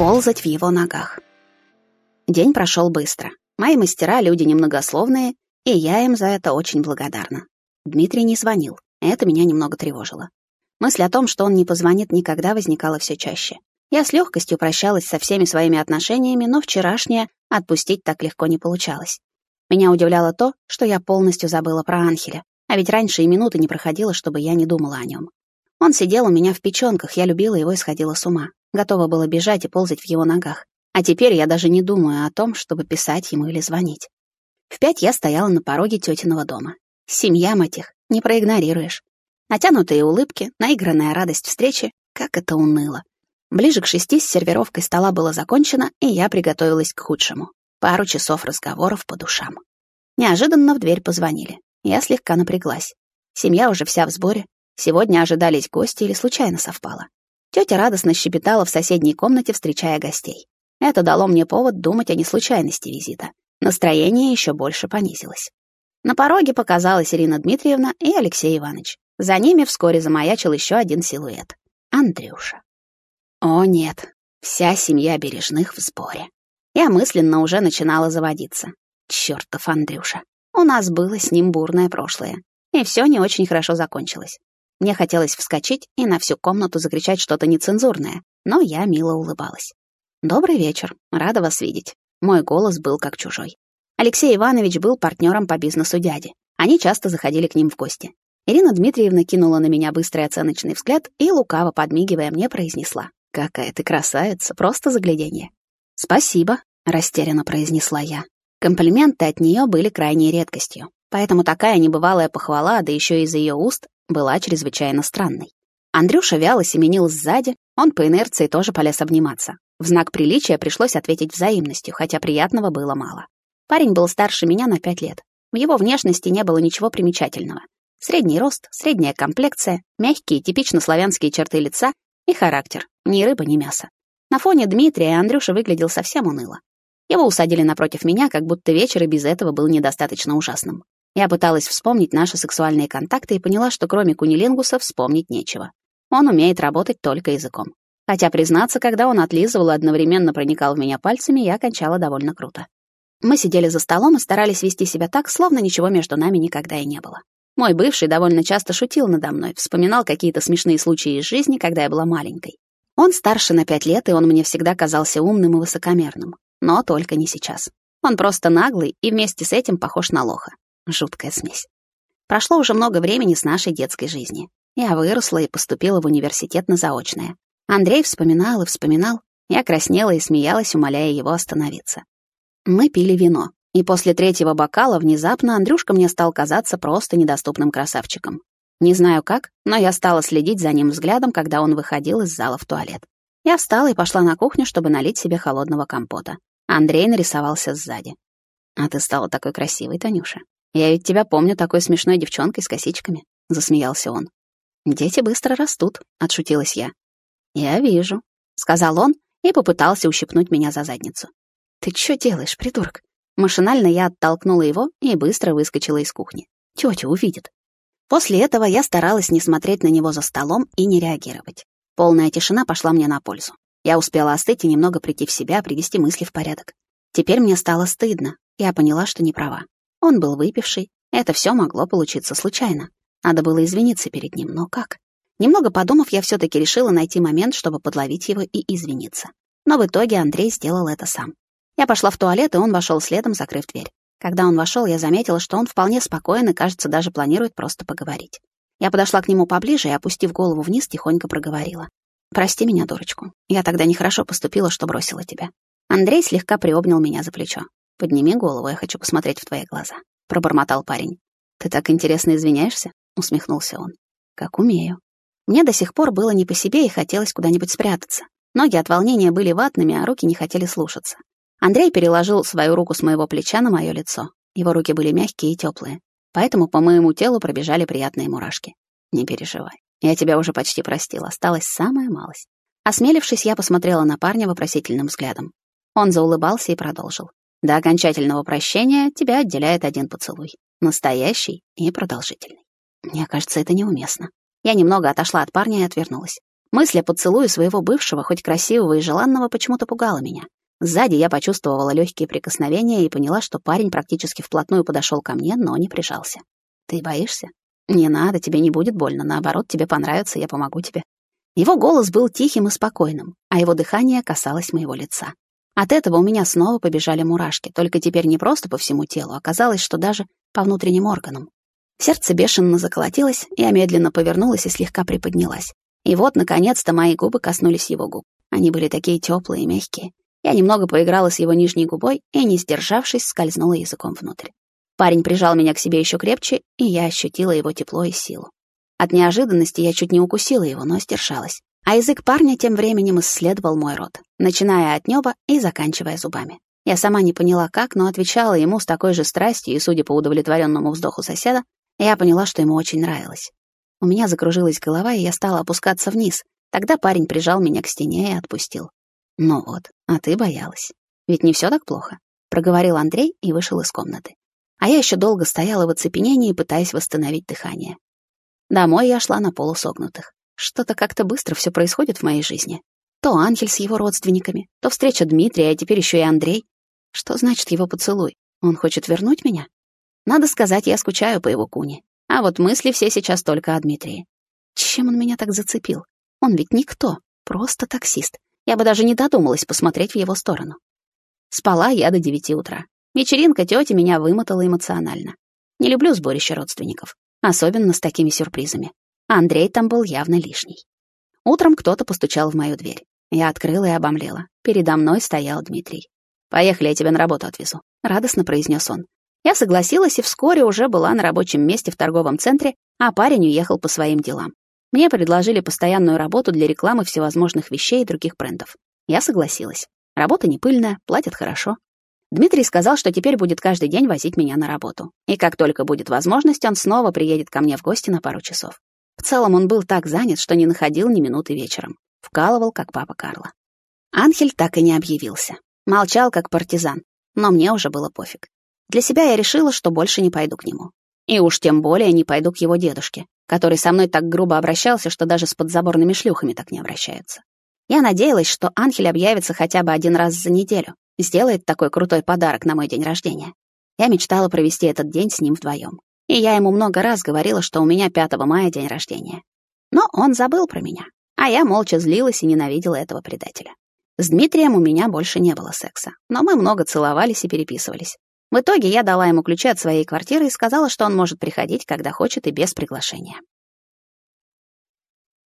ползать в его ногах. День прошел быстро. Мои мастера — люди немногословные, и я им за это очень благодарна. Дмитрий не звонил, это меня немного тревожило. Мысль о том, что он не позвонит, никогда возникала все чаще. Я с легкостью прощалась со всеми своими отношениями, но вчерашнее отпустить так легко не получалось. Меня удивляло то, что я полностью забыла про Анхеля, а ведь раньше и минуты не проходило, чтобы я не думала о нем. Он сидел у меня в печёнках, я любила его и сходила с ума. Готова была бежать и ползать в его ногах. А теперь я даже не думаю о том, чтобы писать ему или звонить. В пять я стояла на пороге тетиного дома. Семья, мать их, не проигнорируешь. Натянутые улыбки, наигранная радость встречи, как это уныло. Ближе к шести с сервировкой стола было закончено, и я приготовилась к худшему. Пару часов разговоров по душам. Неожиданно в дверь позвонили. Я слегка напряглась. Семья уже вся в сборе. Сегодня ожидались гости или случайно совпало. Тетя радостно щебетала в соседней комнате, встречая гостей. Это дало мне повод думать о неслучайности визита. Настроение еще больше понизилось. На пороге показалась Ирина Дмитриевна и Алексей Иванович. За ними вскоре замаячил еще один силуэт — Андрюша. О нет, вся семья Бережных в сборе. Я мысленно уже начинала заводиться. Чёртов Андрюша. У нас было с ним бурное прошлое, и все не очень хорошо закончилось. Мне хотелось вскочить и на всю комнату закричать что-то нецензурное, но я мило улыбалась. «Добрый вечер. Рада вас видеть». Мой голос был как чужой. Алексей Иванович был партнером по бизнесу дяди. Они часто заходили к ним в гости. Ирина Дмитриевна кинула на меня быстрый оценочный взгляд и, лукаво подмигивая мне, произнесла. «Какая ты красавица, просто загляденье». «Спасибо», — растерянно произнесла я. Комплименты от нее были крайней редкостью, поэтому такая небывалая похвала, да еще из ее уст, была чрезвычайно странной. Андрюша вяло семенил сзади, он по инерции тоже полез обниматься. В знак приличия пришлось ответить взаимностью, хотя приятного было мало. Парень был старше меня на пять лет. В его внешности не было ничего примечательного. Средний рост, средняя комплекция, мягкие, типично славянские черты лица и характер. Ни рыба, ни мясо. На фоне Дмитрия Андрюша выглядел совсем уныло. Его усадили напротив меня, как будто вечер и без этого был недостаточно ужасным. Я пыталась вспомнить наши сексуальные контакты и поняла, что кроме кунилингуса вспомнить нечего. Он умеет работать только языком. Хотя, признаться, когда он отлизывал и одновременно проникал в меня пальцами, я кончала довольно круто. Мы сидели за столом и старались вести себя так, словно ничего между нами никогда и не было. Мой бывший довольно часто шутил надо мной, вспоминал какие-то смешные случаи из жизни, когда я была маленькой. Он старше на пять лет, и он мне всегда казался умным и высокомерным. Но только не сейчас. Он просто наглый и вместе с этим похож на лоха. Жуткая смесь. Прошло уже много времени с нашей детской жизни. Я выросла и поступила в университет на заочное. Андрей вспоминал и вспоминал. Я краснела и смеялась, умоляя его остановиться. Мы пили вино, и после третьего бокала внезапно Андрюшка мне стал казаться просто недоступным красавчиком. Не знаю как, но я стала следить за ним взглядом, когда он выходил из зала в туалет. Я встала и пошла на кухню, чтобы налить себе холодного компота. Андрей нарисовался сзади. «А ты стала такой красивой, Танюша. Я ведь тебя помню такой смешной девчонкой с косичками», — засмеялся он. «Дети быстро растут», — отшутилась я. «Я вижу», — сказал он и попытался ущипнуть меня за задницу. «Ты что делаешь, придурок?» Машинально я оттолкнула его и быстро выскочила из кухни. Тётя увидит. После этого я старалась не смотреть на него за столом и не реагировать. Полная тишина пошла мне на пользу. Я успела остыть и немного прийти в себя, привести мысли в порядок. Теперь мне стало стыдно. Я поняла, что не права. Он был выпивший. Это все могло получиться случайно. Надо было извиниться перед ним, но как? Немного подумав, я все-таки решила найти момент, чтобы подловить его и извиниться. Но в итоге Андрей сделал это сам. Я пошла в туалет, и он вошел следом, закрыв дверь. Когда он вошел, я заметила, что он вполне спокоен и, кажется, даже планирует просто поговорить. Я подошла к нему поближе и, опустив голову вниз, тихонько проговорила. «Прости меня, дурочку. Я тогда нехорошо поступила, что бросила тебя». Андрей слегка приобнял меня за плечо. «Подними голову, я хочу посмотреть в твои глаза», — пробормотал парень. «Ты так интересно извиняешься?» — усмехнулся он. «Как умею». Мне до сих пор было не по себе и хотелось куда-нибудь спрятаться. Ноги от волнения были ватными, а руки не хотели слушаться. Андрей переложил свою руку с моего плеча на мое лицо. Его руки были мягкие и теплые, поэтому по моему телу пробежали приятные мурашки. «Не переживай, я тебя уже почти простила, осталась самая малость». Осмелившись, я посмотрела на парня вопросительным взглядом. Он заулыбался и продолжил. До окончательного прощения тебя отделяет один поцелуй. Настоящий и продолжительный. Мне кажется, это неуместно. Я немного отошла от парня и отвернулась. Мысль о поцелуе своего бывшего, хоть красивого и желанного, почему-то пугала меня. Сзади я почувствовала легкие прикосновения и поняла, что парень практически вплотную подошел ко мне, но не прижался. «Ты боишься?» «Не надо, тебе не будет больно. Наоборот, тебе понравится, я помогу тебе». Его голос был тихим и спокойным, а его дыхание касалось моего лица. От этого у меня снова побежали мурашки, только теперь не просто по всему телу, оказалось, что даже по внутренним органам. Сердце бешено заколотилось, я медленно повернулась и слегка приподнялась. И вот, наконец-то, мои губы коснулись его губ. Они были такие теплые и мягкие. Я немного поиграла с его нижней губой и, не сдержавшись, скользнула языком внутрь. Парень прижал меня к себе еще крепче, и я ощутила его тепло и силу. От неожиданности я чуть не укусила его, но сдержалась. А язык парня тем временем исследовал мой рот, начиная от неба и заканчивая зубами. Я сама не поняла как, но отвечала ему с такой же страстью, и, судя по удовлетворенному вздоху соседа, я поняла, что ему очень нравилось. У меня закружилась голова, и я стала опускаться вниз. Тогда парень прижал меня к стене и отпустил. «Ну вот, а ты боялась. Ведь не все так плохо», — проговорил Андрей и вышел из комнаты. А я еще долго стояла в оцепенении, пытаясь восстановить дыхание. Домой я шла на полусогнутых. Что-то как-то быстро все происходит в моей жизни. То Анхель с его родственниками, то встреча Дмитрия, а теперь еще и Андрей. Что значит его поцелуй? Он хочет вернуть меня? Надо сказать, я скучаю по его куне. А вот мысли все сейчас только о Дмитрии. Чем он меня так зацепил? Он ведь никто, просто таксист. Я бы даже не додумалась посмотреть в его сторону. Спала я до девяти утра. Вечеринка тети меня вымотала эмоционально. Не люблю сборище родственников, особенно с такими сюрпризами. Андрей там был явно лишний. Утром кто-то постучал в мою дверь. Я открыла и обомлела. Передо мной стоял Дмитрий. «Поехали, я тебя на работу отвезу», — радостно произнес он. Я согласилась и вскоре уже была на рабочем месте в торговом центре, а парень уехал по своим делам. Мне предложили постоянную работу для рекламы всевозможных вещей и других брендов. Я согласилась. Работа не пыльная, платят хорошо. Дмитрий сказал, что теперь будет каждый день возить меня на работу. И как только будет возможность, он снова приедет ко мне в гости на пару часов. В целом он был так занят, что не находил ни минуты вечером. Вкалывал, как папа Карла. Анхель так и не объявился. Молчал, как партизан. Но мне уже было пофиг. Для себя я решила, что больше не пойду к нему. И уж тем более не пойду к его дедушке, который со мной так грубо обращался, что даже с подзаборными шлюхами так не обращается. Я надеялась, что Анхель объявится хотя бы один раз за неделю, сделает такой крутой подарок на мой день рождения. Я мечтала провести этот день с ним вдвоем. И я ему много раз говорила, что у меня 5 мая день рождения. Но он забыл про меня, а я молча злилась и ненавидела этого предателя. С Дмитрием у меня больше не было секса, но мы много целовались и переписывались. В итоге я дала ему ключи от своей квартиры и сказала, что он может приходить, когда хочет и без приглашения.